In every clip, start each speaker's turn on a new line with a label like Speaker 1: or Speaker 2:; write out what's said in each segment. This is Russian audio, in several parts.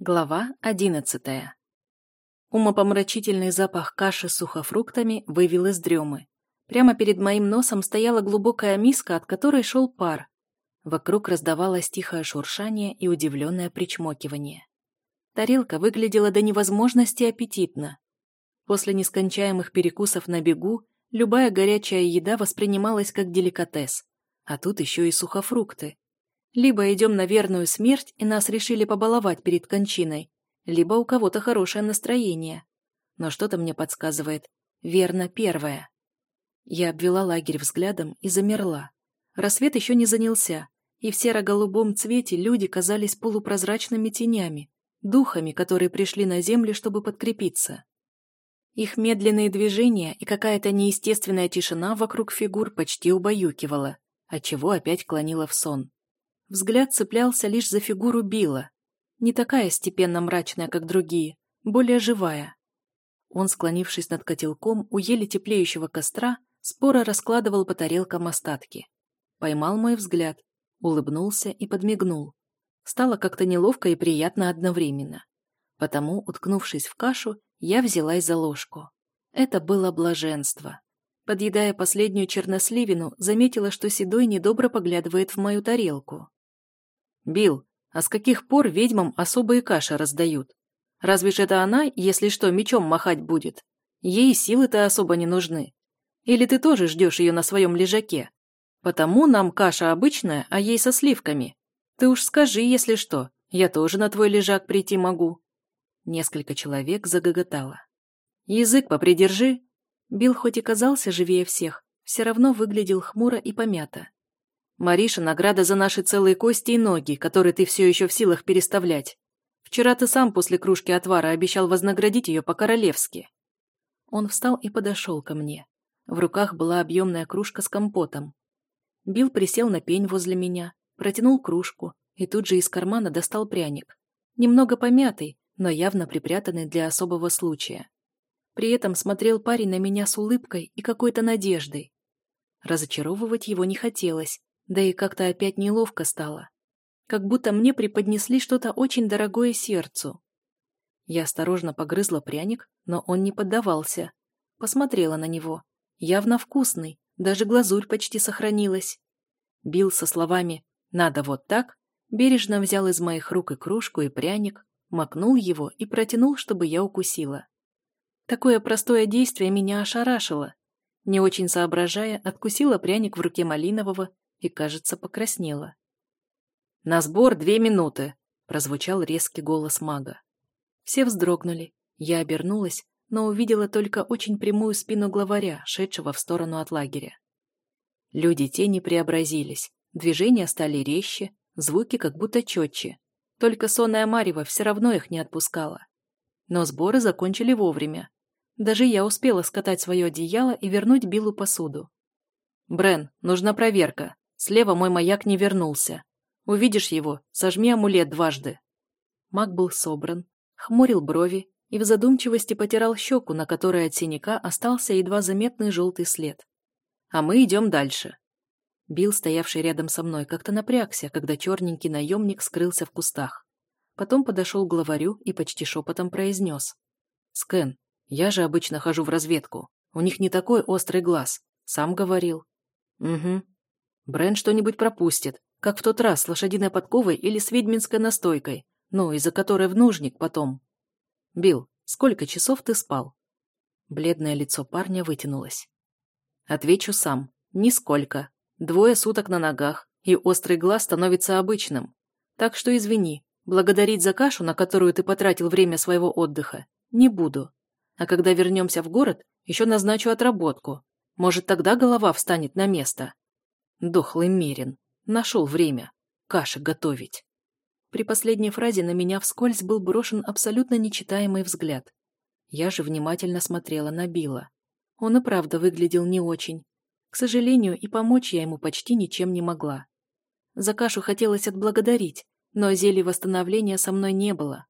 Speaker 1: Глава одиннадцатая. Умопомрачительный запах каши с сухофруктами вывел из дремы. Прямо перед моим носом стояла глубокая миска, от которой шел пар. Вокруг раздавалось тихое шуршание и удивленное причмокивание. Тарелка выглядела до невозможности аппетитно. После нескончаемых перекусов на бегу любая горячая еда воспринималась как деликатес, а тут еще и сухофрукты. Либо идем на верную смерть, и нас решили побаловать перед кончиной, либо у кого-то хорошее настроение. Но что-то мне подсказывает. Верно, первое. Я обвела лагерь взглядом и замерла. Рассвет еще не занялся, и в серо-голубом цвете люди казались полупрозрачными тенями, духами, которые пришли на землю, чтобы подкрепиться. Их медленные движения и какая-то неестественная тишина вокруг фигур почти убаюкивала, отчего опять клонила в сон. Взгляд цеплялся лишь за фигуру Билла. Не такая степенно-мрачная, как другие, более живая. Он, склонившись над котелком у еле теплеющего костра, споро раскладывал по тарелкам остатки. Поймал мой взгляд, улыбнулся и подмигнул. Стало как-то неловко и приятно одновременно. Потому, уткнувшись в кашу, я взялась за ложку. Это было блаженство. Подъедая последнюю черносливину, заметила, что Седой недобро поглядывает в мою тарелку. Бил, а с каких пор ведьмам особые каши раздают? Разве ж это она, если что, мечом махать будет? Ей силы-то особо не нужны. Или ты тоже ждешь ее на своем лежаке? Потому нам каша обычная, а ей со сливками. Ты уж скажи, если что, я тоже на твой лежак прийти могу». Несколько человек загоготало. «Язык попридержи». Бил хоть и казался живее всех, все равно выглядел хмуро и помято. Мариша – награда за наши целые кости и ноги, которые ты все еще в силах переставлять. Вчера ты сам после кружки отвара обещал вознаградить ее по-королевски». Он встал и подошел ко мне. В руках была объемная кружка с компотом. Билл присел на пень возле меня, протянул кружку и тут же из кармана достал пряник. Немного помятый, но явно припрятанный для особого случая. При этом смотрел парень на меня с улыбкой и какой-то надеждой. Разочаровывать его не хотелось, да и как-то опять неловко стало. Как будто мне преподнесли что-то очень дорогое сердцу. Я осторожно погрызла пряник, но он не поддавался. Посмотрела на него. Явно вкусный, даже глазурь почти сохранилась. Бил со словами «надо вот так», бережно взял из моих рук и кружку, и пряник, макнул его и протянул, чтобы я укусила. Такое простое действие меня ошарашило. Не очень соображая, откусила пряник в руке Малинового и, кажется, покраснела. «На сбор две минуты», — прозвучал резкий голос мага. Все вздрогнули. Я обернулась, но увидела только очень прямую спину главаря, шедшего в сторону от лагеря. Люди тени преобразились, движения стали резче, звуки как будто четче. Только сонная Марева все равно их не отпускала. Но сборы закончили вовремя. Даже я успела скатать свое одеяло и вернуть Биллу посуду. «Брен, нужна проверка», Слева мой маяк не вернулся. Увидишь его, сожми амулет дважды. Маг был собран, хмурил брови и в задумчивости потирал щеку, на которой от синяка остался едва заметный желтый след. А мы идем дальше. Билл, стоявший рядом со мной, как-то напрягся, когда черненький наемник скрылся в кустах. Потом подошел к главарю и почти шепотом произнес. «Скэн, я же обычно хожу в разведку. У них не такой острый глаз. Сам говорил». «Угу», Брен что-нибудь пропустит, как в тот раз с лошадиной подковой или с ведьминской настойкой, ну, из-за которой в нужник потом. Бил, сколько часов ты спал? Бледное лицо парня вытянулось. Отвечу сам. Нисколько. Двое суток на ногах, и острый глаз становится обычным. Так что извини, благодарить за кашу, на которую ты потратил время своего отдыха, не буду. А когда вернемся в город, еще назначу отработку. Может, тогда голова встанет на место. Дохлый Мерин. Нашел время. Каши готовить. При последней фразе на меня вскользь был брошен абсолютно нечитаемый взгляд. Я же внимательно смотрела на Билла. Он и правда выглядел не очень. К сожалению, и помочь я ему почти ничем не могла. За кашу хотелось отблагодарить, но зелья восстановления со мной не было.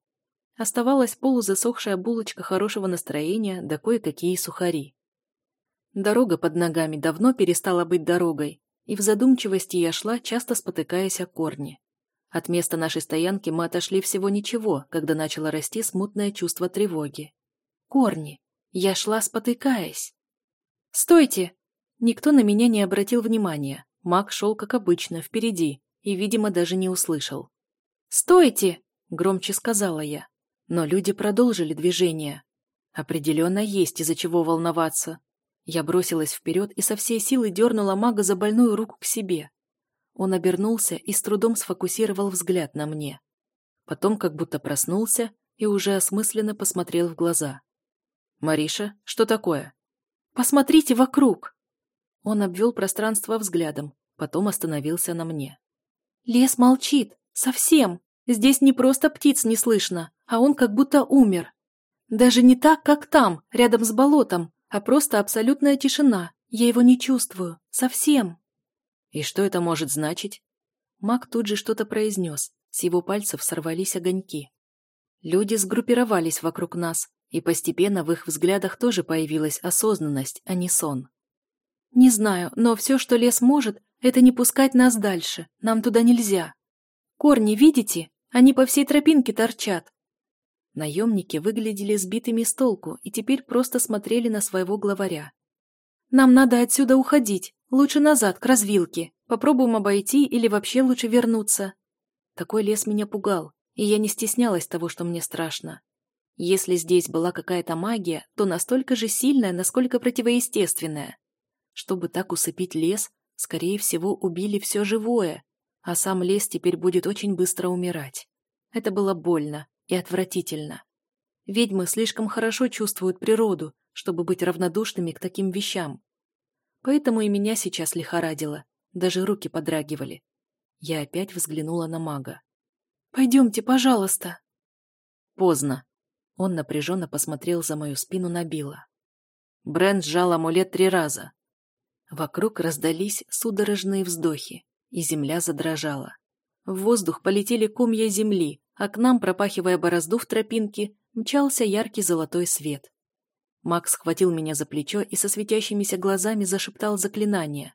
Speaker 1: Оставалась полузасохшая булочка хорошего настроения да кое-какие сухари. Дорога под ногами давно перестала быть дорогой, и в задумчивости я шла, часто спотыкаясь о корни. От места нашей стоянки мы отошли всего ничего, когда начало расти смутное чувство тревоги. Корни. Я шла, спотыкаясь. «Стойте!» Никто на меня не обратил внимания. Маг шел, как обычно, впереди, и, видимо, даже не услышал. «Стойте!» — громче сказала я. Но люди продолжили движение. Определенно есть из-за чего волноваться. Я бросилась вперед и со всей силы дернула мага за больную руку к себе. Он обернулся и с трудом сфокусировал взгляд на мне. Потом как будто проснулся и уже осмысленно посмотрел в глаза. «Мариша, что такое?» «Посмотрите вокруг!» Он обвел пространство взглядом, потом остановился на мне. «Лес молчит. Совсем. Здесь не просто птиц не слышно, а он как будто умер. Даже не так, как там, рядом с болотом, а просто абсолютная тишина. Я его не чувствую. Совсем». «И что это может значить?» Мак тут же что-то произнес. С его пальцев сорвались огоньки. Люди сгруппировались вокруг нас, и постепенно в их взглядах тоже появилась осознанность, а не сон. «Не знаю, но все, что лес может, это не пускать нас дальше. Нам туда нельзя. Корни, видите? Они по всей тропинке торчат». Наемники выглядели сбитыми с толку и теперь просто смотрели на своего главаря. «Нам надо отсюда уходить. Лучше назад, к развилке. Попробуем обойти или вообще лучше вернуться». Такой лес меня пугал, и я не стеснялась того, что мне страшно. Если здесь была какая-то магия, то настолько же сильная, насколько противоестественная. Чтобы так усыпить лес, скорее всего, убили все живое, а сам лес теперь будет очень быстро умирать. Это было больно и отвратительно. Ведьмы слишком хорошо чувствуют природу, чтобы быть равнодушными к таким вещам. Поэтому и меня сейчас лихорадило, даже руки подрагивали. Я опять взглянула на мага. «Пойдемте, пожалуйста». Поздно. Он напряженно посмотрел за мою спину на Билла. Брент сжал амулет три раза. Вокруг раздались судорожные вздохи, и земля задрожала. В воздух полетели комья земли, а к нам, пропахивая борозду в тропинке, мчался яркий золотой свет. Макс схватил меня за плечо и со светящимися глазами зашептал заклинание.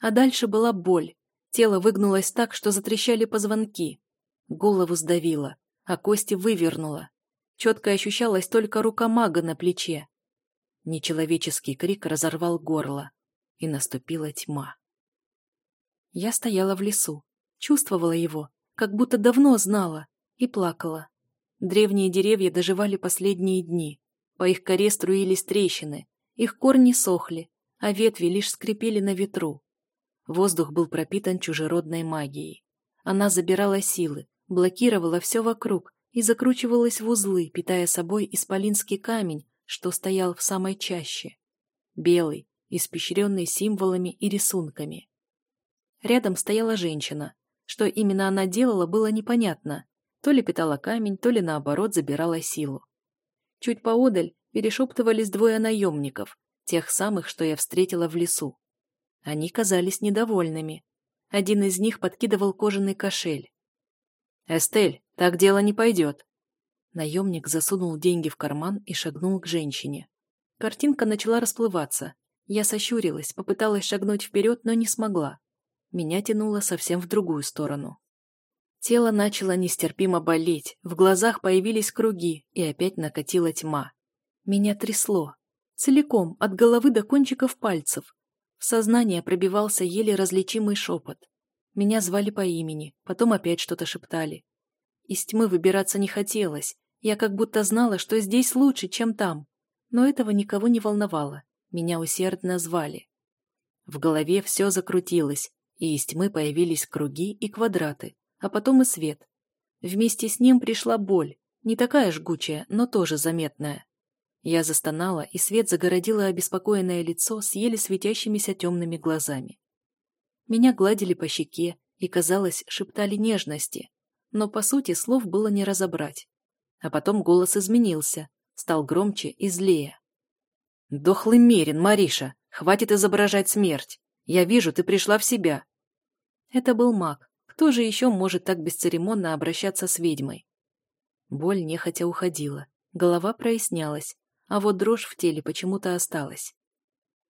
Speaker 1: А дальше была боль. Тело выгнулось так, что затрещали позвонки. Голову сдавило, а кости вывернуло. Четко ощущалась только рука мага на плече. Нечеловеческий крик разорвал горло, и наступила тьма. Я стояла в лесу, чувствовала его, как будто давно знала, и плакала. Древние деревья доживали последние дни. По их коре струились трещины, их корни сохли, а ветви лишь скрипели на ветру. Воздух был пропитан чужеродной магией. Она забирала силы, блокировала все вокруг и закручивалась в узлы, питая собой исполинский камень, что стоял в самой чаще. Белый, испещренный символами и рисунками. Рядом стояла женщина. Что именно она делала, было непонятно, то ли питала камень, то ли наоборот забирала силу. Чуть поодаль перешептывались двое наемников, тех самых, что я встретила в лесу. Они казались недовольными. Один из них подкидывал кожаный кошель. «Эстель, так дело не пойдет». Наемник засунул деньги в карман и шагнул к женщине. Картинка начала расплываться. Я сощурилась, попыталась шагнуть вперед, но не смогла. Меня тянуло совсем в другую сторону. Тело начало нестерпимо болеть, в глазах появились круги, и опять накатила тьма. Меня трясло. Целиком, от головы до кончиков пальцев. В сознание пробивался еле различимый шепот. Меня звали по имени, потом опять что-то шептали. Из тьмы выбираться не хотелось. Я как будто знала, что здесь лучше, чем там. Но этого никого не волновало. Меня усердно звали. В голове все закрутилось, и из тьмы появились круги и квадраты, а потом и свет. Вместе с ним пришла боль, не такая жгучая, но тоже заметная. Я застонала, и свет загородило обеспокоенное лицо с еле светящимися темными глазами. Меня гладили по щеке и, казалось, шептали нежности, но, по сути, слов было не разобрать. А потом голос изменился, стал громче и злее. «Дохлый мерин, Мариша! Хватит изображать смерть! Я вижу, ты пришла в себя!» Это был маг, кто же еще может так бесцеремонно обращаться с ведьмой? Боль нехотя уходила, голова прояснялась, а вот дрожь в теле почему-то осталась.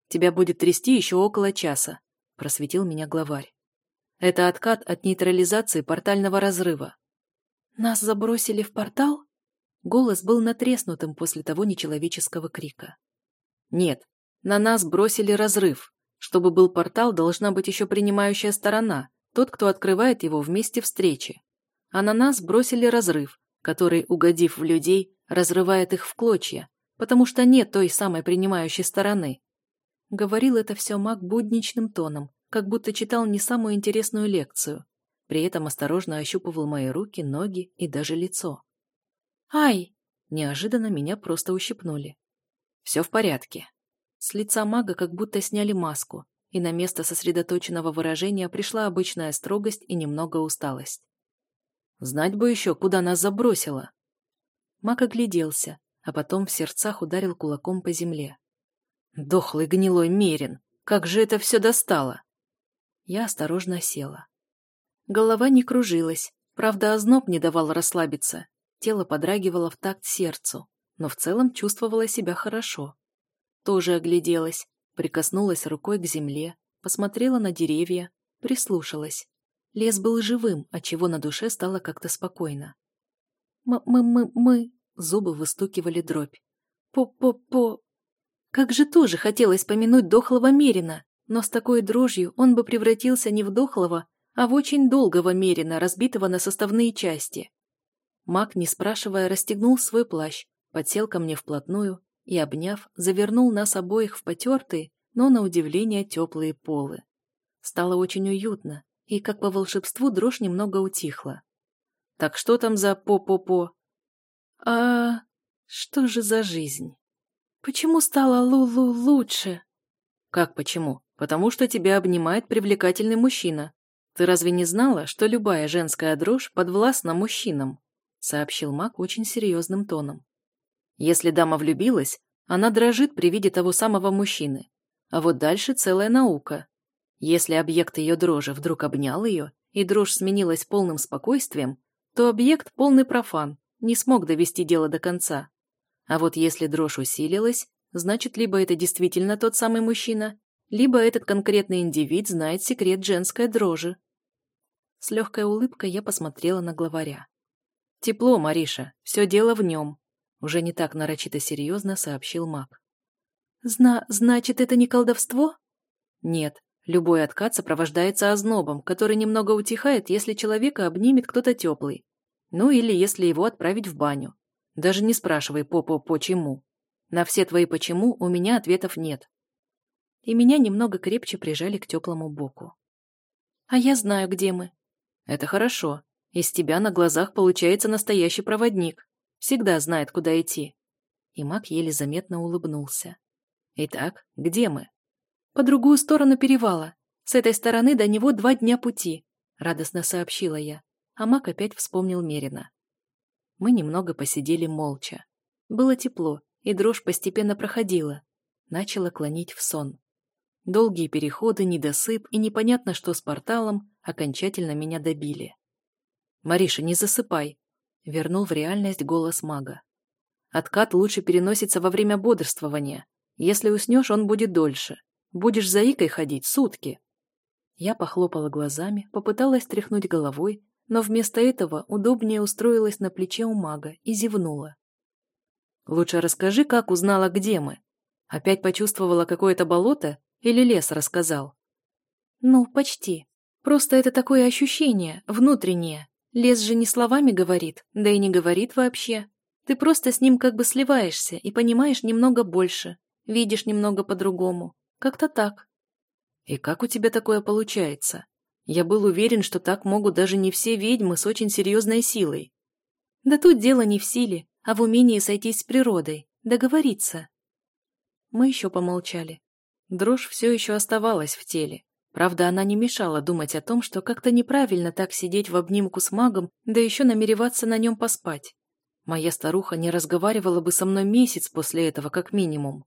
Speaker 1: «Тебя будет трясти еще около часа», — просветил меня главарь. Это откат от нейтрализации портального разрыва.
Speaker 2: «Нас забросили в портал?» Голос был натреснутым после того нечеловеческого крика.
Speaker 1: «Нет, на нас бросили разрыв. Чтобы был портал, должна быть еще принимающая сторона, тот, кто открывает его в месте встречи. А на нас бросили разрыв, который, угодив в людей, разрывает их в клочья, потому что нет той самой принимающей стороны. Говорил это все маг будничным тоном, как будто читал не самую интересную лекцию. При этом осторожно ощупывал мои руки, ноги и даже лицо.
Speaker 2: «Ай!»
Speaker 1: Неожиданно меня просто ущипнули. «Все в порядке». С лица мага как будто сняли маску, и на место сосредоточенного выражения пришла обычная строгость и немного усталость. «Знать бы еще, куда нас забросило!» Маг огляделся, а потом в сердцах ударил кулаком по земле. «Дохлый гнилой мерин! Как же это все достало!» Я осторожно села. Голова не кружилась, правда, озноб не давал расслабиться. Тело подрагивало в такт сердцу, но в целом чувствовала себя хорошо. Тоже огляделась, прикоснулась рукой к земле, посмотрела на деревья, прислушалась. Лес был живым, отчего на душе стало как-то спокойно.
Speaker 2: «Мы-мы-мы-мы...»
Speaker 1: Зубы выстукивали дробь.
Speaker 2: «По-по-по...»
Speaker 1: Как же тоже хотелось помянуть дохлого Мерина, но с такой дрожью он бы превратился не в дохлого, а в очень долгого Мерина, разбитого на составные части. Маг, не спрашивая, расстегнул свой плащ, подсел ко мне вплотную и, обняв, завернул нас обоих в потертые, но, на удивление, теплые полы. Стало очень уютно, и, как по волшебству, дрожь немного утихла. «Так что там за по-по-по?»
Speaker 2: «А что же за жизнь? Почему стало Лулу лучше?»
Speaker 1: «Как почему? Потому что тебя обнимает привлекательный мужчина. Ты разве не знала, что любая женская дрожь подвластна мужчинам?» сообщил маг очень серьезным тоном. Если дама влюбилась, она дрожит при виде того самого мужчины. А вот дальше целая наука. Если объект ее дрожи вдруг обнял ее, и дрожь сменилась полным спокойствием, то объект полный профан, не смог довести дело до конца. А вот если дрожь усилилась, значит, либо это действительно тот самый мужчина, либо этот конкретный индивид знает секрет женской дрожи. С легкой улыбкой я посмотрела на главаря. «Тепло, Мариша, все дело в нем», — уже не так нарочито серьезно сообщил маг.
Speaker 2: «Зна... значит, это не колдовство?»
Speaker 1: «Нет, любой откат сопровождается ознобом, который немного утихает, если человека обнимет кто-то теплый. Ну или если его отправить в баню. Даже не спрашивай по-по-почему. На все твои «почему» у меня ответов нет». И меня немного крепче прижали к теплому боку.
Speaker 2: «А я знаю, где мы».
Speaker 1: «Это хорошо. Из тебя на глазах получается настоящий проводник. Всегда знает, куда идти. И маг еле заметно улыбнулся. Итак, где мы?
Speaker 2: По другую сторону перевала. С этой стороны до него два дня пути, радостно сообщила я. А маг опять вспомнил Мерина.
Speaker 1: Мы немного посидели молча. Было тепло, и дрожь постепенно проходила. Начала клонить в сон. Долгие переходы, недосып и непонятно что с порталом окончательно меня добили. «Мариша, не засыпай!» — вернул в реальность голос мага. «Откат лучше переносится во время бодрствования. Если уснешь, он будет дольше. Будешь заикой ходить сутки». Я похлопала глазами, попыталась тряхнуть головой, но вместо этого удобнее устроилась на плече у мага и зевнула. «Лучше расскажи, как узнала, где мы. Опять почувствовала какое-то болото или лес рассказал?»
Speaker 2: «Ну, почти. Просто это такое ощущение, внутреннее. Лес же не словами говорит, да и не говорит вообще. Ты просто с ним как бы сливаешься и понимаешь немного больше, видишь немного по-другому. Как-то так.
Speaker 1: И как у тебя такое получается? Я был уверен, что так могут даже не все ведьмы с очень серьезной силой.
Speaker 2: Да тут дело не в силе, а в умении сойтись с природой, договориться.
Speaker 1: Мы еще помолчали. Дрожь все еще оставалась в теле, Правда, она не мешала думать о том, что как-то неправильно так сидеть в обнимку с магом, да еще намереваться на нем поспать. Моя старуха не разговаривала бы со мной месяц после этого, как минимум.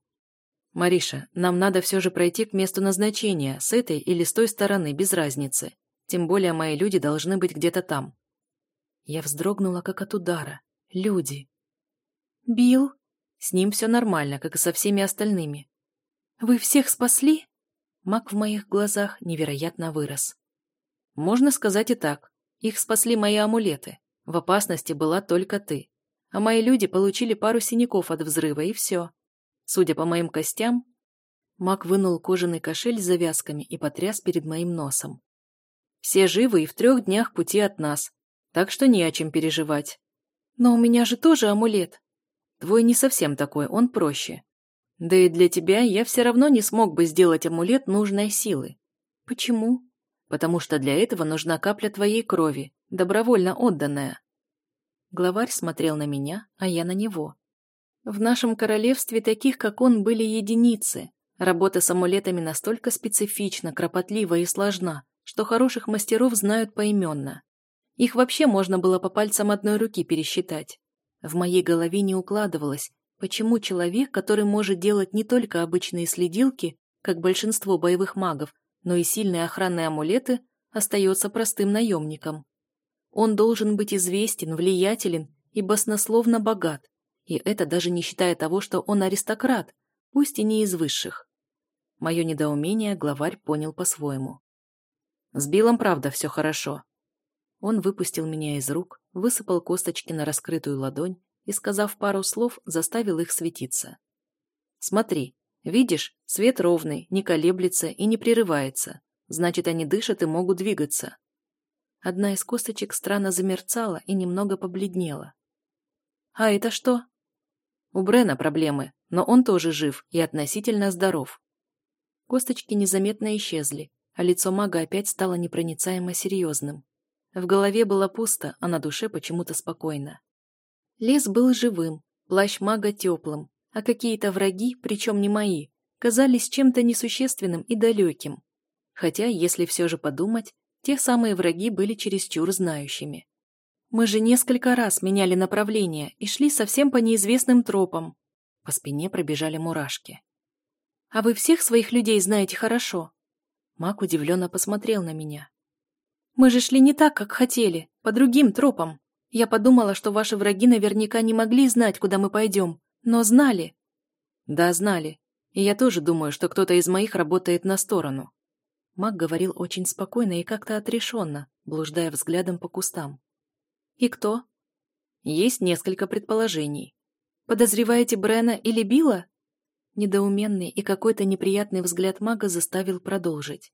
Speaker 1: «Мариша, нам надо все же пройти к месту назначения, с этой или с той стороны, без разницы. Тем более мои люди должны быть где-то там». Я вздрогнула, как от удара. «Люди».
Speaker 2: «Билл?»
Speaker 1: «С ним все нормально, как и со всеми остальными».
Speaker 2: «Вы всех спасли?»
Speaker 1: Маг в моих глазах невероятно вырос. Можно сказать и так. Их спасли мои амулеты. В опасности была только ты. А мои люди получили пару синяков от взрыва, и все. Судя по моим костям... Мак вынул кожаный кошель с завязками и потряс перед моим носом. Все живы и в трех днях пути от нас, так что не о чем переживать.
Speaker 2: Но у меня же тоже амулет.
Speaker 1: Твой не совсем такой, он проще. Да и для тебя я все равно не смог бы сделать амулет нужной силы.
Speaker 2: Почему?
Speaker 1: Потому что для этого нужна капля твоей крови, добровольно отданная. Главарь смотрел на меня, а я на него. В нашем королевстве таких, как он, были единицы. Работа с амулетами настолько специфична, кропотлива и сложна, что хороших мастеров знают поименно. Их вообще можно было по пальцам одной руки пересчитать. В моей голове не укладывалось, почему человек, который может делать не только обычные следилки, как большинство боевых магов, но и сильные охранные амулеты, остается простым наемником. Он должен быть известен, влиятелен и баснословно богат, и это даже не считая того, что он аристократ, пусть и не из высших. Мое недоумение главарь понял по-своему. С Биллом, правда, все хорошо. Он выпустил меня из рук, высыпал косточки на раскрытую ладонь и, сказав пару слов, заставил их светиться. «Смотри, видишь, свет ровный, не колеблется и не прерывается. Значит, они дышат и могут двигаться». Одна из косточек странно замерцала и немного побледнела. «А это что?» «У Брена проблемы, но он тоже жив и относительно здоров». Косточки незаметно исчезли, а лицо мага опять стало непроницаемо серьезным. В голове было пусто, а на душе почему-то спокойно. Лес был живым, плащ мага теплым, а какие-то враги, причем не мои, казались чем-то несущественным и далеким. Хотя, если все же подумать, те самые враги были чересчур знающими. Мы же несколько раз меняли направление и шли совсем по неизвестным тропам. По спине пробежали мурашки. «А вы всех своих людей знаете хорошо?» Мак удивленно посмотрел на меня. Мы же шли не так, как хотели, по другим тропам. Я подумала, что ваши враги наверняка не могли знать, куда мы пойдем, но знали. Да, знали. И я тоже думаю, что кто-то из моих работает на сторону. Мак говорил очень спокойно и как-то отрешенно, блуждая взглядом по кустам. И кто? Есть несколько предположений. Подозреваете Брена или Билла? Недоуменный и какой-то неприятный взгляд мага заставил продолжить.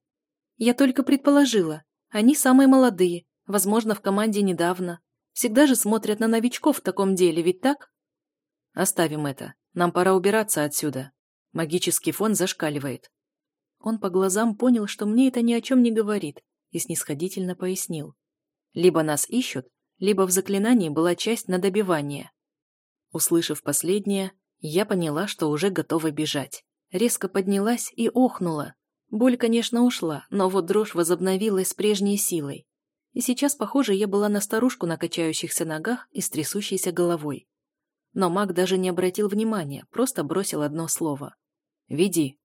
Speaker 1: Я только предположила. Они самые молодые, возможно, в команде недавно. Всегда же смотрят на новичков в таком деле, ведь так? Оставим это. Нам пора убираться отсюда. Магический фон зашкаливает. Он по глазам понял, что мне это ни о чем не говорит, и снисходительно пояснил. Либо нас ищут, либо в заклинании была часть на добивание. Услышав последнее, я поняла, что уже готова бежать. Резко поднялась и охнула, Боль, конечно, ушла, но вот дрожь возобновилась с прежней силой. И сейчас, похоже, я была на старушку на качающихся ногах и с трясущейся головой. Но маг даже не обратил внимания, просто бросил одно слово. «Веди».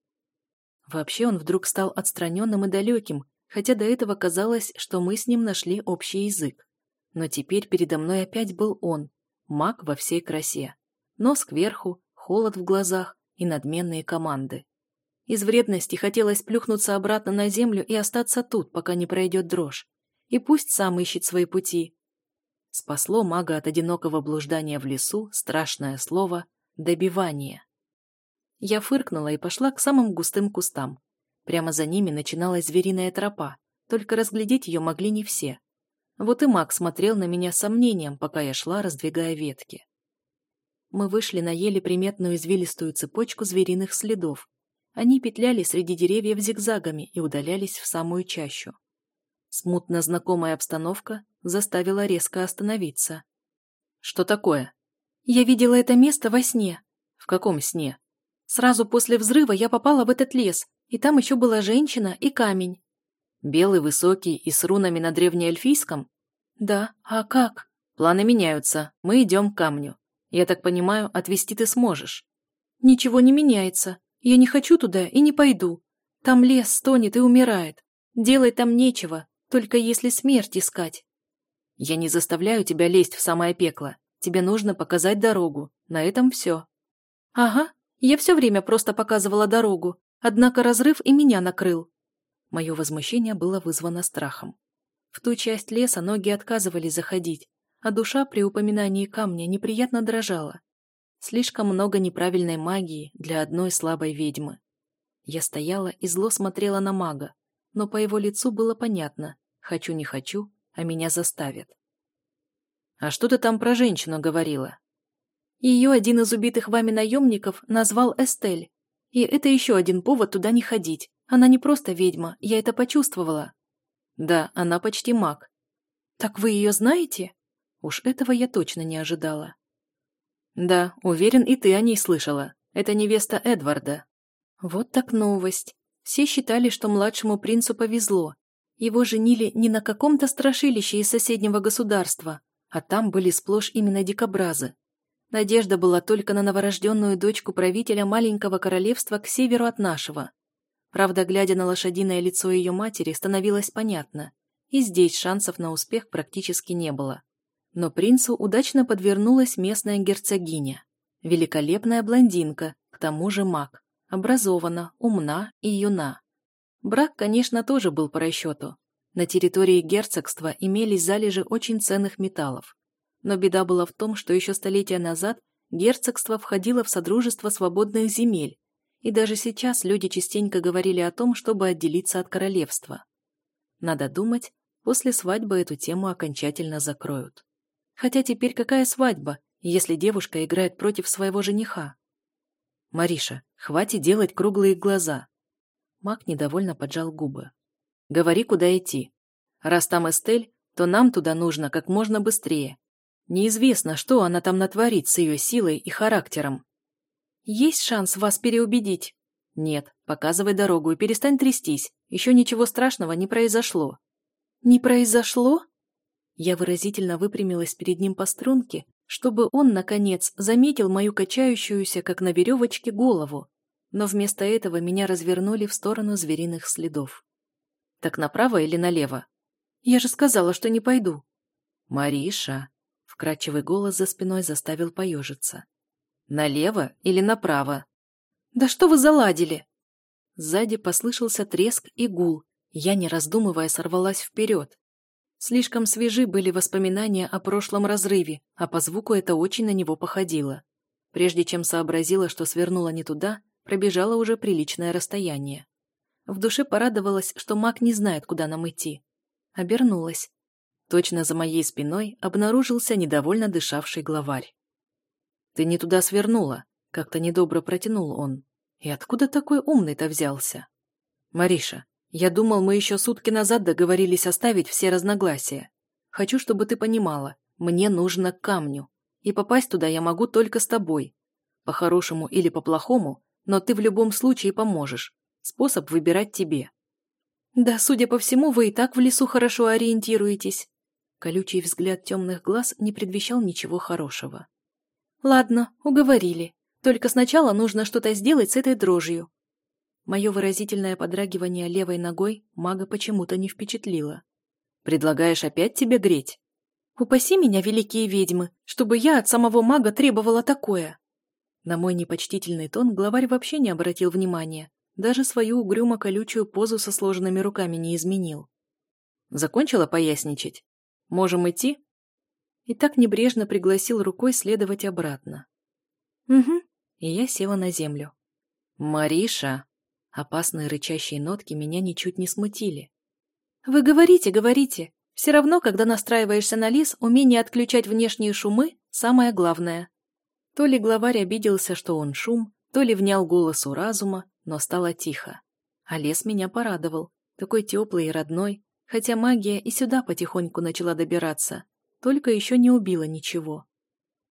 Speaker 1: Вообще он вдруг стал отстраненным и далеким, хотя до этого казалось, что мы с ним нашли общий язык. Но теперь передо мной опять был он, маг во всей красе. Нос кверху, холод в глазах и надменные команды. Из вредности хотелось плюхнуться обратно на землю и остаться тут, пока не пройдет дрожь. И пусть сам ищет свои пути. Спасло мага от одинокого блуждания в лесу страшное слово «добивание». Я фыркнула и пошла к самым густым кустам. Прямо за ними начиналась звериная тропа, только разглядеть ее могли не все. Вот и маг смотрел на меня с сомнением, пока я шла, раздвигая ветки. Мы вышли на еле приметную извилистую цепочку звериных следов, они петляли среди деревьев зигзагами и удалялись в самую чащу. Смутно знакомая обстановка заставила резко остановиться. «Что такое?» «Я видела это место во сне». «В каком сне?» «Сразу после взрыва я попала в этот лес, и там еще была женщина и камень». «Белый, высокий и с рунами на древнеэльфийском?» «Да, а как?» «Планы меняются, мы идем к камню. Я так понимаю, отвезти ты сможешь». «Ничего не меняется. Я не хочу туда и не пойду. Там лес стонет и умирает. Делать там нечего, только если смерть искать. Я не заставляю тебя лезть в самое пекло. Тебе нужно показать дорогу. На этом все. Ага, я все время просто показывала дорогу, однако разрыв и меня накрыл. Мое возмущение было вызвано страхом. В ту часть леса ноги отказывались заходить, а душа при упоминании камня неприятно дрожала. Слишком много неправильной магии для одной слабой ведьмы. Я стояла и зло смотрела на мага, но по его лицу было понятно, хочу не хочу, а меня заставят. «А что ты там про женщину говорила?» Ее один из убитых вами наемников назвал Эстель. И это еще один повод туда не ходить. Она не просто ведьма, я это почувствовала. Да, она почти маг. Так вы ее знаете? Уж этого я точно не ожидала. Да, уверен, и ты о ней слышала. Это невеста Эдварда. Вот так новость. Все считали, что младшему принцу повезло. Его женили не на каком-то страшилище из соседнего государства, а там были сплошь именно дикобразы. Надежда была только на новорожденную дочку правителя маленького королевства к северу от нашего. Правда, глядя на лошадиное лицо ее матери, становилось понятно. И здесь шансов на успех практически не было. Но принцу удачно подвернулась местная герцогиня. Великолепная блондинка, к тому же маг. Образована, умна и юна. Брак, конечно, тоже был по расчету. На территории герцогства имелись залежи очень ценных металлов. Но беда была в том, что еще столетия назад герцогство входило в Содружество свободных земель, и даже сейчас люди частенько говорили о том, чтобы отделиться от королевства. Надо думать, после свадьбы эту тему окончательно закроют. Хотя теперь какая свадьба, если девушка играет против своего жениха? Мариша, хватит делать круглые глаза. Мак недовольно поджал губы. Говори, куда идти. Раз там Эстель, то нам туда нужно как можно быстрее. Неизвестно, что она там натворит с ее силой и характером. Есть шанс вас переубедить? Нет, показывай дорогу и перестань трястись. Еще ничего страшного не произошло. Не произошло? Я выразительно выпрямилась перед ним по струнке, чтобы он, наконец, заметил мою качающуюся, как на веревочке, голову. Но вместо этого меня развернули в сторону звериных следов. Так направо или налево? Я же сказала, что не пойду. Мариша, Вкрадчивый голос за спиной заставил поежиться. «Налево или направо?» «Да что вы заладили?» Сзади послышался треск и гул. Я, не раздумывая, сорвалась вперед. Слишком свежи были воспоминания о прошлом разрыве, а по звуку это очень на него походило. Прежде чем сообразила, что свернула не туда, пробежала уже приличное расстояние. В душе порадовалась, что маг не знает, куда нам идти. Обернулась. Точно за моей спиной обнаружился недовольно дышавший главарь. «Ты не туда свернула», — как-то недобро протянул он. «И откуда такой умный-то взялся?» «Мариша, я думал, мы еще сутки назад договорились оставить все разногласия. Хочу, чтобы ты понимала, мне нужно к камню, и попасть туда я могу только с тобой. По-хорошему или по-плохому, но ты в любом случае поможешь. Способ выбирать тебе». «Да, судя по всему, вы и так в лесу хорошо ориентируетесь», Колючий взгляд темных глаз не предвещал ничего хорошего. «Ладно, уговорили. Только сначала нужно что-то сделать с этой дрожью». Мое выразительное подрагивание левой ногой мага почему-то не впечатлило. «Предлагаешь опять тебе греть?» «Упаси меня, великие ведьмы, чтобы я от самого мага требовала такое!» На мой непочтительный тон главарь вообще не обратил внимания, даже свою угрюмо-колючую позу со сложенными руками не изменил. «Закончила поясничать?» Можем идти?» И так небрежно пригласил рукой следовать обратно. «Угу». И я села на землю. «Мариша!» Опасные рычащие нотки меня ничуть не смутили. «Вы говорите, говорите. Все равно, когда настраиваешься на лес, умение отключать внешние шумы – самое главное». То ли главарь обиделся, что он шум, то ли внял голосу разума, но стало тихо. А лес меня порадовал. Такой теплый и родной, хотя магия и сюда потихоньку начала добираться, только еще не убила ничего.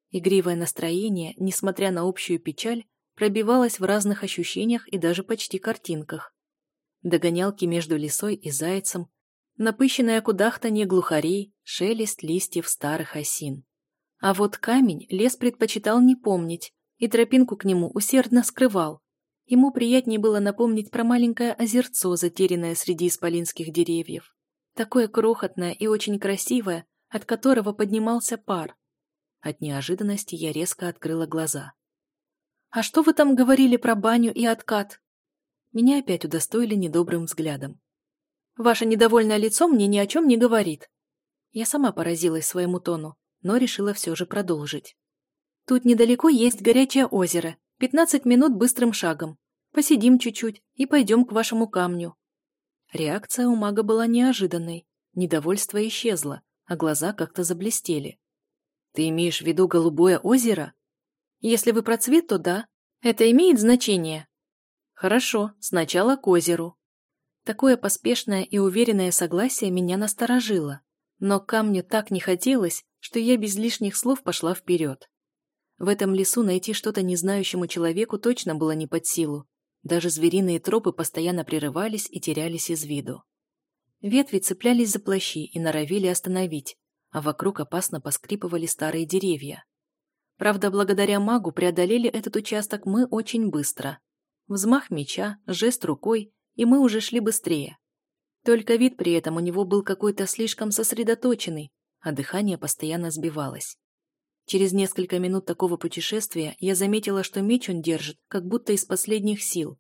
Speaker 1: Игривое настроение, несмотря на общую печаль, пробивалось в разных ощущениях и даже почти картинках. Догонялки между лисой и зайцем, напыщенное кудахтанье глухарей, шелест листьев старых осин. А вот камень лес предпочитал не помнить, и тропинку к нему усердно скрывал. Ему приятнее было напомнить про маленькое озерцо, затерянное среди исполинских деревьев такое крохотное и очень красивое, от которого поднимался пар. От неожиданности я резко открыла глаза. «А что вы там говорили про баню и откат?» Меня опять удостоили недобрым взглядом. Ваше недовольное лицо мне ни о чем не говорит. Я сама поразилась своему тону, но решила все же продолжить. Тут недалеко есть горячее озеро, 15 минут быстрым шагом. Посидим чуть-чуть и пойдем к вашему камню. Реакция у мага была неожиданной. Недовольство исчезло, а глаза как-то заблестели. Ты имеешь в виду голубое озеро? Если вы про цвет, то да. Это имеет значение. Хорошо, сначала к озеру. Такое поспешное и уверенное согласие меня насторожило. Но камню так не хотелось, что я без лишних слов пошла вперед. В этом лесу найти что-то незнающему человеку точно было не под силу, даже звериные тропы постоянно прерывались и терялись из виду. Ветви цеплялись за плащи и норовили остановить, а вокруг опасно поскрипывали старые деревья. Правда, благодаря магу преодолели этот участок мы очень быстро. Взмах меча, жест рукой, и мы уже шли быстрее. Только вид при этом у него был какой-то слишком сосредоточенный, а дыхание постоянно сбивалось. Через несколько минут такого путешествия я заметила, что меч он держит, как будто из последних сил.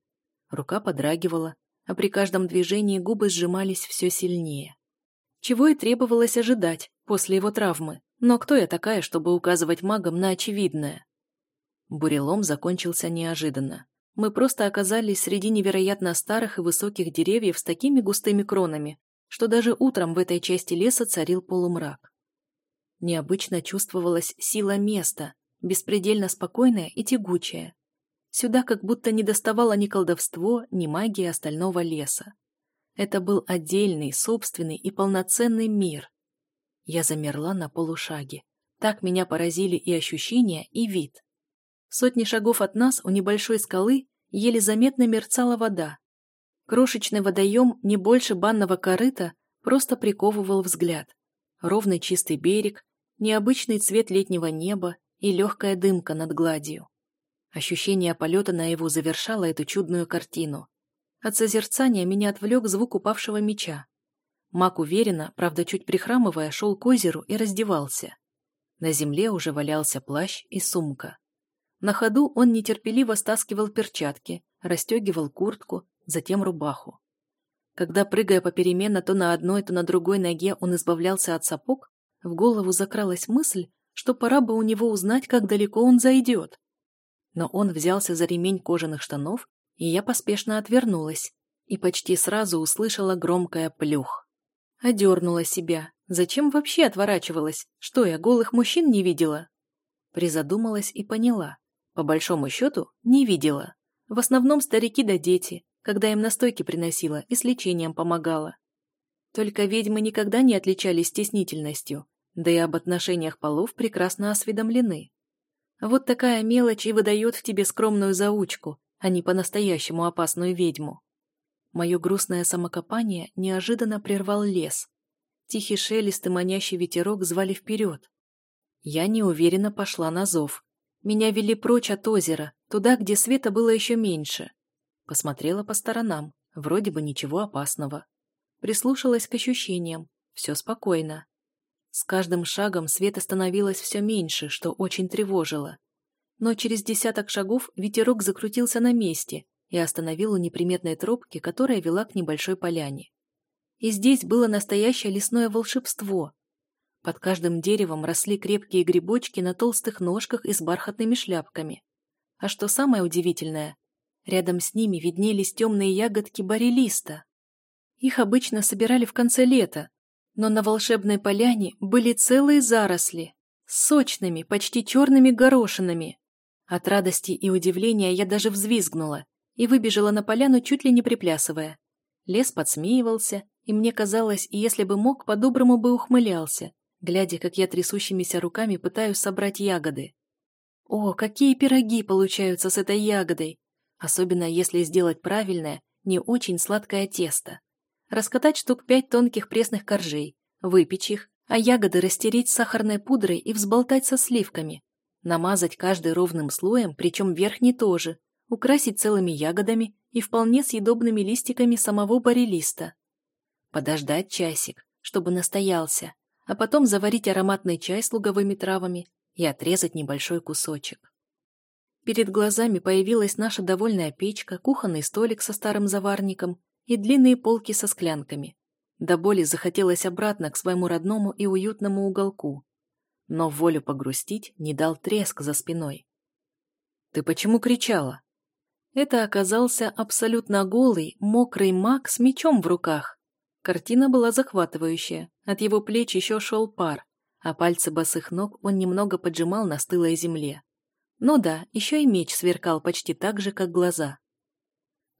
Speaker 1: Рука подрагивала, а при каждом движении губы сжимались все сильнее. Чего и требовалось ожидать после его травмы. Но кто я такая, чтобы указывать магам на очевидное? Бурелом закончился неожиданно. Мы просто оказались среди невероятно старых и высоких деревьев с такими густыми кронами, что даже утром в этой части леса царил полумрак. Необычно чувствовалась сила места, беспредельно спокойная и тягучая. Сюда как будто не доставало ни колдовство, ни магии остального леса. Это был отдельный, собственный и полноценный мир. Я замерла на полушаге. Так меня поразили и ощущения, и вид. Сотни шагов от нас у небольшой скалы еле заметно мерцала вода. Крошечный водоем, не больше банного корыта, просто приковывал взгляд. Ровный чистый берег, необычный цвет летнего неба и легкая дымка над гладью. Ощущение полета наяву завершало эту чудную картину. От созерцания меня отвлек звук упавшего меча. Маг уверенно, правда чуть прихрамывая, шел к озеру и раздевался. На земле уже валялся плащ и сумка. На ходу он нетерпеливо стаскивал перчатки, расстегивал куртку, затем рубаху. Когда, прыгая попеременно то на одной, то на другой ноге, он избавлялся от сапог, в голову закралась мысль, что пора бы у него узнать, как далеко он зайдет. Но он взялся за ремень кожаных штанов, и я поспешно отвернулась, и почти сразу услышала громкое плюх. Одернула себя. Зачем вообще отворачивалась? Что, я голых мужчин не видела? Призадумалась и поняла. По большому счету, не видела. В основном старики да дети, когда им настойки приносила и с лечением помогала. Только ведьмы никогда не отличались стеснительностью, да и об отношениях полов прекрасно осведомлены. Вот такая мелочь и выдает в тебе скромную заучку, а не по-настоящему опасную ведьму. Мое грустное самокопание неожиданно прервал лес. Тихий шелест и манящий ветерок звали вперед. Я неуверенно пошла на зов. Меня вели прочь от озера, туда, где света было еще меньше. Посмотрела по сторонам, вроде бы ничего опасного. Прислушалась к ощущениям, все спокойно. С каждым шагом света становилось все меньше, что очень тревожило. Но через десяток шагов ветерок закрутился на месте и остановил у неприметной тропки, которая вела к небольшой поляне. И здесь было настоящее лесное волшебство. Под каждым деревом росли крепкие грибочки на толстых ножках и с бархатными шляпками. А что самое удивительное, рядом с ними виднелись темные ягодки барелиста. Их обычно собирали в конце лета, но на волшебной поляне были целые заросли, с сочными, почти черными горошинами. От радости и удивления я даже взвизгнула и выбежала на поляну, чуть ли не приплясывая. Лес подсмеивался, и мне казалось, если бы мог, по-доброму бы ухмылялся, глядя, как я трясущимися руками пытаюсь собрать ягоды. О, какие пироги получаются с этой ягодой! Особенно если сделать правильное, не очень сладкое тесто раскатать штук пять тонких пресных коржей, выпечь их, а ягоды растереть сахарной пудрой и взболтать со сливками, намазать каждый ровным слоем, причем верхний тоже, украсить целыми ягодами и вполне съедобными листиками самого барелиста. Подождать часик, чтобы настоялся, а потом заварить ароматный чай с луговыми травами и отрезать небольшой кусочек. Перед глазами появилась наша довольная печка, кухонный столик со старым заварником и длинные полки со склянками, До боли захотелось обратно к своему родному и уютному уголку. Но волю погрустить не дал треск за спиной. «Ты почему кричала?» Это оказался абсолютно голый, мокрый маг с мечом в руках. Картина была захватывающая, от его плеч еще шел пар, а пальцы босых ног он немного поджимал на стылой земле. Ну да, еще и меч сверкал почти так же, как глаза.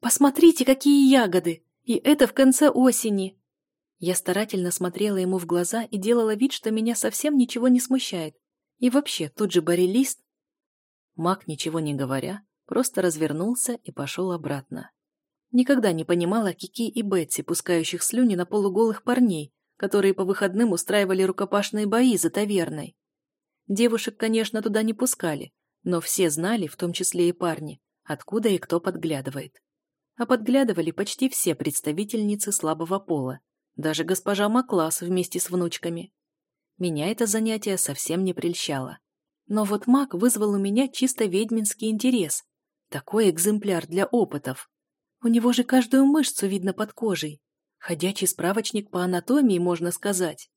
Speaker 1: «Посмотрите, какие ягоды! И это в конце осени!» Я старательно смотрела ему в глаза и делала вид, что меня совсем ничего не смущает. И вообще, тут же барелист. Маг, ничего не говоря, просто развернулся и пошел обратно. Никогда не понимала Кики и Бетси, пускающих слюни на полуголых парней, которые по выходным устраивали рукопашные бои за таверной. Девушек, конечно, туда не пускали, но все знали, в том числе и парни, откуда и кто подглядывает. А подглядывали почти все представительницы слабого пола, даже госпожа Маклас вместе с внучками. Меня это занятие совсем не прельщало. Но вот маг вызвал у меня чисто ведьминский интерес, такой экземпляр для опытов. У него же каждую мышцу видно под кожей. Ходячий справочник по анатомии, можно сказать.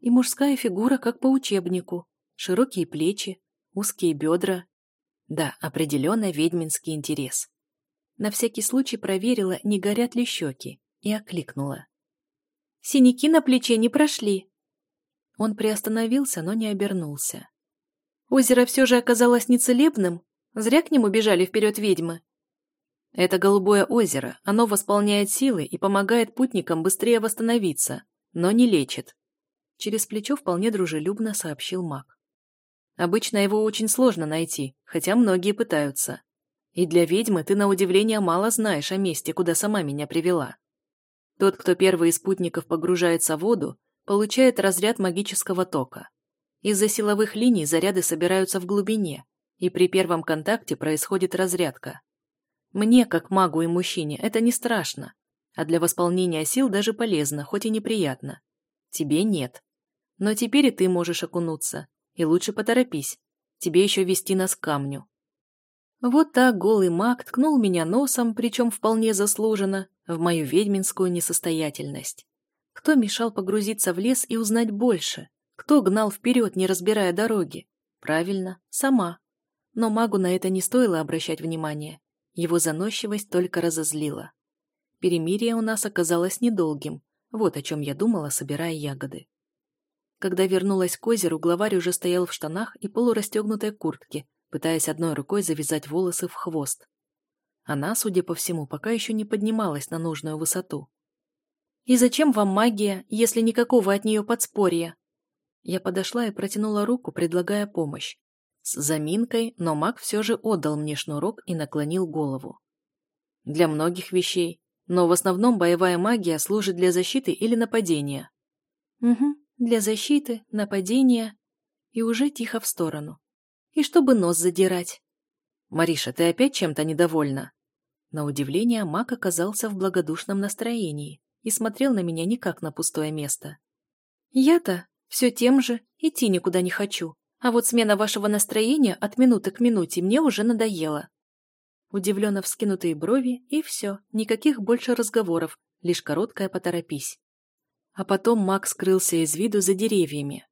Speaker 1: И мужская фигура, как по учебнику. Широкие плечи, узкие бедра. Да, определенно ведьминский интерес. На всякий случай проверила, не горят ли щеки, и окликнула. «Синяки на плече не прошли». Он приостановился, но не обернулся. Озеро все же оказалось нецелебным, Зря к нему бежали вперед ведьмы. Это голубое озеро, оно восполняет силы и помогает путникам быстрее восстановиться, но не лечит. Через плечо вполне дружелюбно сообщил маг. Обычно его очень сложно найти, хотя многие пытаются. И для ведьмы ты на удивление мало знаешь о месте, куда сама меня привела. Тот, кто первый из путников погружается в воду, получает разряд магического тока. Из-за силовых линий заряды собираются в глубине, и при первом контакте происходит разрядка. Мне, как магу и мужчине, это не страшно, а для восполнения сил даже полезно, хоть и неприятно. Тебе нет. Но теперь и ты можешь окунуться, и лучше поторопись, тебе еще вести нас к камню. Вот так голый маг ткнул меня носом, причем вполне заслуженно, в мою ведьминскую несостоятельность. Кто мешал погрузиться в лес и узнать больше? Кто гнал вперед, не разбирая дороги? Правильно, сама. Но магу на это не стоило обращать внимания. Его заносчивость только разозлила. Перемирие у нас оказалось недолгим. Вот о чем я думала, собирая ягоды. Когда вернулась к озеру, главарь уже стоял в штанах и полурастегнутой куртке, пытаясь одной рукой завязать волосы в хвост. Она, судя по всему, пока еще не поднималась на нужную высоту. «И зачем вам магия, если никакого от нее подспорья?» Я подошла и протянула руку, предлагая помощь. С заминкой, но маг все же отдал мне шнурок и наклонил голову. Для многих вещей, но в основном боевая магия служит для защиты или нападения. Угу, для защиты, нападения и уже тихо в сторону. И чтобы нос задирать. Мариша, ты опять чем-то недовольна? На удивление, маг оказался в благодушном настроении и смотрел на меня не как на пустое место. Я-то все тем же, идти никуда не хочу. А вот смена вашего настроения от минуты к минуте мне уже надоела. Удивленно вскинутые брови, и все, никаких больше разговоров, лишь короткая поторопись. А потом маг скрылся из виду за деревьями.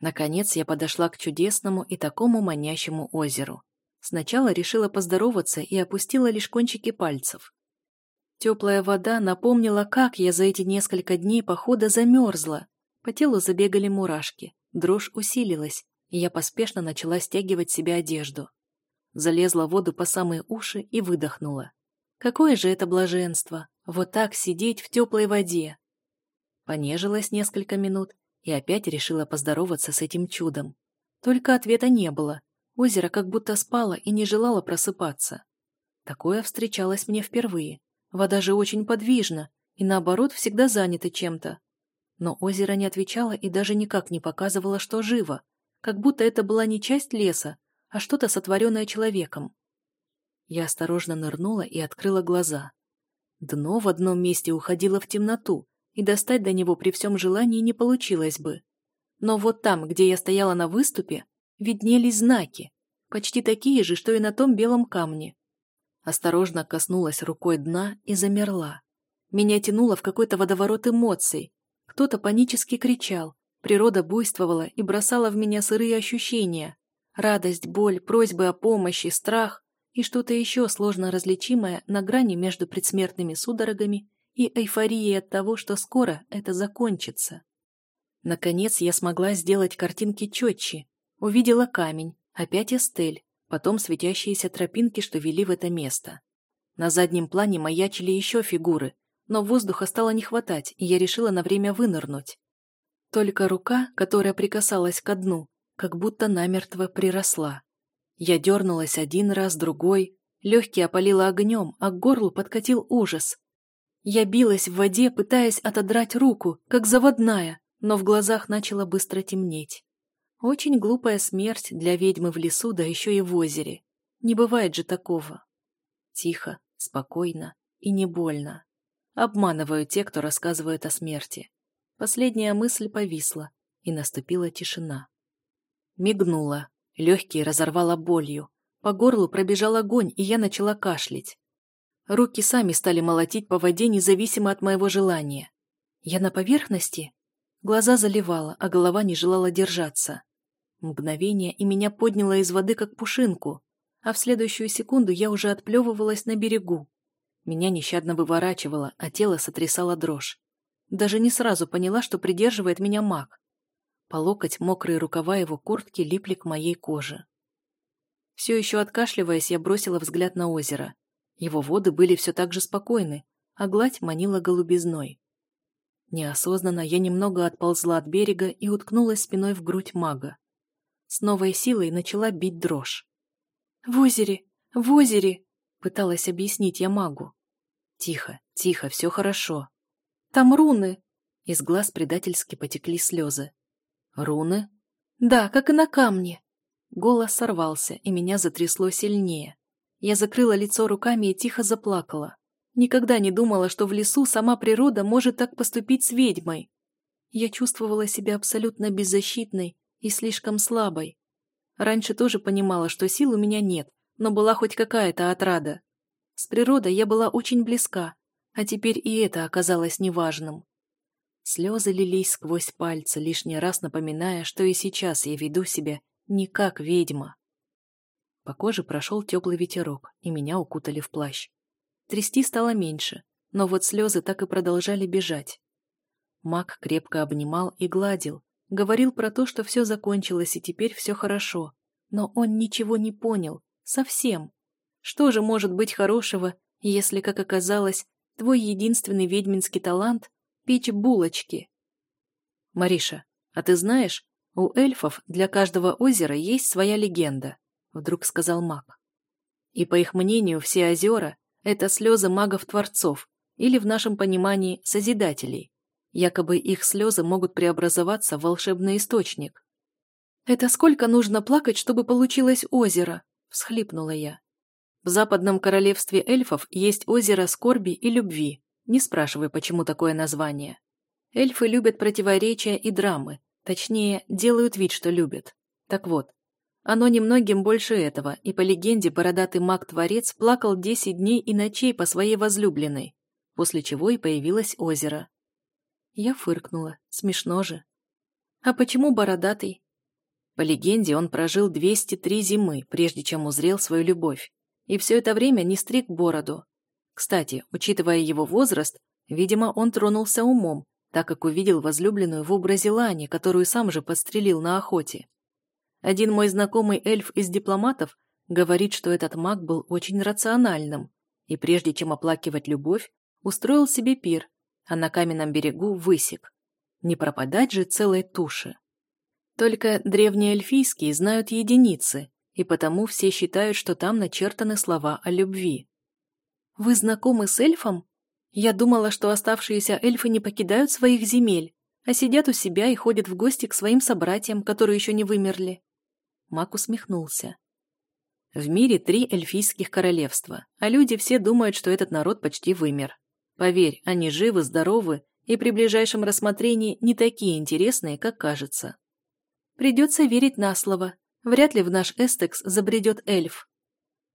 Speaker 1: Наконец я подошла к чудесному и такому манящему озеру. Сначала решила поздороваться и опустила лишь кончики пальцев. Теплая вода напомнила, как я за эти несколько дней похода замерзла. По телу забегали мурашки, дрожь усилилась, и я поспешно начала стягивать себе одежду. Залезла в воду по самые уши и выдохнула. Какое же это блаженство, вот так сидеть в теплой воде. Понежилась несколько минут и опять решила поздороваться с этим чудом. Только ответа не было. Озеро как будто спало и не желало просыпаться. Такое встречалось мне впервые. Вода же очень подвижна и, наоборот, всегда занята чем-то. Но озеро не отвечало и даже никак не показывало, что живо, как будто это была не часть леса, а что-то сотворенное человеком. Я осторожно нырнула и открыла глаза. Дно в одном месте уходило в темноту, и достать до него при всем желании не получилось бы. Но вот там, где я стояла на выступе, виднелись знаки, почти такие же, что и на том белом камне. Осторожно коснулась рукой дна и замерла. Меня тянуло в какой-то водоворот эмоций. Кто-то панически кричал, природа буйствовала и бросала в меня сырые ощущения. Радость, боль, просьбы о помощи, страх и что-то еще сложно различимое на грани между предсмертными судорогами и эйфорией от того, что скоро это закончится. Наконец я смогла сделать картинки четче. Увидела камень, опять Эстель, потом светящиеся тропинки, что вели в это место. На заднем плане маячили еще фигуры, но воздуха стало не хватать, и я решила на время вынырнуть. Только рука, которая прикасалась ко дну, как будто намертво приросла. Я дернулась один раз, другой, легкие опалило огнем, а к горлу подкатил ужас. Я билась в воде, пытаясь отодрать руку, как заводная, но в глазах начало быстро темнеть. Очень глупая смерть для ведьмы в лесу, да еще и в озере. Не бывает же такого. Тихо, спокойно и не больно. Обманываю те, кто рассказывает о смерти. Последняя мысль повисла, и наступила тишина. Мигнула, легкие разорвала болью. По горлу пробежал огонь, и я начала кашлять. Руки сами стали молотить по воде, независимо от моего желания. Я на поверхности? Глаза заливала, а голова не желала держаться. Мгновение, и меня подняло из воды, как пушинку, а в следующую секунду я уже отплевывалась на берегу. Меня нещадно выворачивало, а тело сотрясало дрожь. Даже не сразу поняла, что придерживает меня маг. По локоть мокрые рукава его куртки липли к моей коже. Все еще откашливаясь, я бросила взгляд на озеро. Его воды были все так же спокойны, а гладь манила голубизной. Неосознанно я немного отползла от берега и уткнулась спиной в грудь мага. С новой силой начала бить дрожь. «В озере! В озере!» — пыталась объяснить я магу. «Тихо, тихо, все хорошо». «Там руны!» Из глаз предательски потекли слезы. «Руны?» «Да, как и на камне». Голос сорвался, и меня затрясло сильнее. Я закрыла лицо руками и тихо заплакала. Никогда не думала, что в лесу сама природа может так поступить с ведьмой. Я чувствовала себя абсолютно беззащитной и слишком слабой. Раньше тоже понимала, что сил у меня нет, но была хоть какая-то отрада. С природой я была очень близка, а теперь и это оказалось неважным. Слезы лились сквозь пальцы, лишний раз напоминая, что и сейчас я веду себя не как ведьма. По коже прошел теплый ветерок, и меня укутали в плащ. Трясти стало меньше, но вот слезы так и продолжали бежать. Маг крепко обнимал и гладил, Говорил про то, что все закончилось и теперь все хорошо. Но он ничего не понял. Совсем. Что же может быть хорошего, если, как оказалось, твой единственный ведьминский талант — печь булочки? Мариша, а ты знаешь, у эльфов для каждого озера есть своя легенда, вдруг сказал маг. И по их мнению, все озера — это слезы магов-творцов, или в нашем понимании созидателей. Якобы их слезы могут преобразоваться в волшебный источник. «Это сколько нужно плакать, чтобы получилось озеро?» – всхлипнула я. В западном королевстве эльфов есть озеро скорби и любви. Не спрашивай, почему такое название. Эльфы любят противоречия и драмы, точнее, делают вид, что любят. Так вот, оно немногим больше этого, и по легенде бородатый маг-творец плакал 10 дней и ночей по своей возлюбленной, после чего и появилось озеро. Я фыркнула. Смешно же. А почему бородатый? По легенде, он прожил 203 зимы, прежде чем узрел свою любовь. И все это время не стриг бороду. Кстати, учитывая его возраст, видимо, он тронулся умом, так как увидел возлюбленную в образе Лани, которую сам же подстрелил на охоте. Один мой знакомый эльф из дипломатов говорит, что этот маг был очень рациональным, и прежде чем оплакивать любовь, устроил себе пир, а на каменном берегу высек. Не пропадать же целой туши. Только древние эльфийские знают единицы, и потому все считают, что там начертаны слова о любви. «Вы знакомы с эльфом? Я думала, что оставшиеся эльфы не покидают своих земель, а сидят у себя и ходят в гости к своим собратьям, которые еще не вымерли». Мак усмехнулся. В мире три эльфийских королевства, а люди все думают, что этот народ почти вымер. Поверь, они живы, здоровы и при ближайшем рассмотрении не такие интересные, как кажется. Придется верить на слово. Вряд ли в наш Эстекс забредет эльф.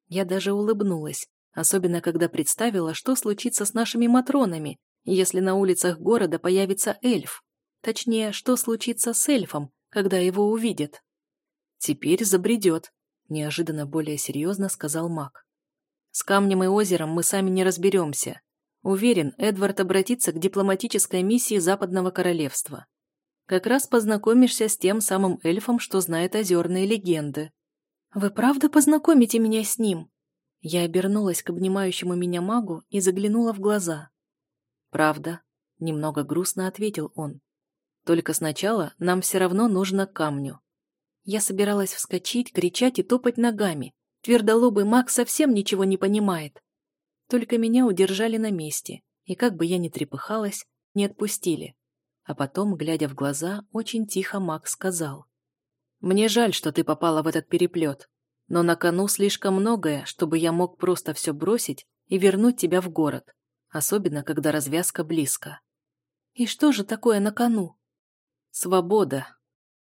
Speaker 1: Я даже улыбнулась, Особенно, когда представила, что случится с нашими матронами, если на улицах города появится эльф. Точнее, что случится с эльфом, когда его увидят. Теперь забредет, неожиданно более серьезно сказал маг. С камнем и озером мы сами не разберемся. Уверен, Эдвард обратится к дипломатической миссии Западного Королевства. Как раз познакомишься с тем самым эльфом, что знает озерные легенды. «Вы правда познакомите меня с ним?» Я обернулась к обнимающему меня магу и заглянула в глаза. «Правда», — немного грустно ответил он. «Только сначала нам все равно нужно к камню». Я собиралась вскочить, кричать и топать ногами. Твердолобый маг совсем ничего не понимает. Только меня удержали на месте, и как бы я ни трепыхалась, не отпустили. А потом, глядя в глаза, очень тихо маг сказал. «Мне жаль, что ты попала в этот переплет, но на кону слишком многое, чтобы я мог просто все бросить и вернуть тебя в город, особенно когда развязка близко». «И что же такое на кону?» «Свобода»,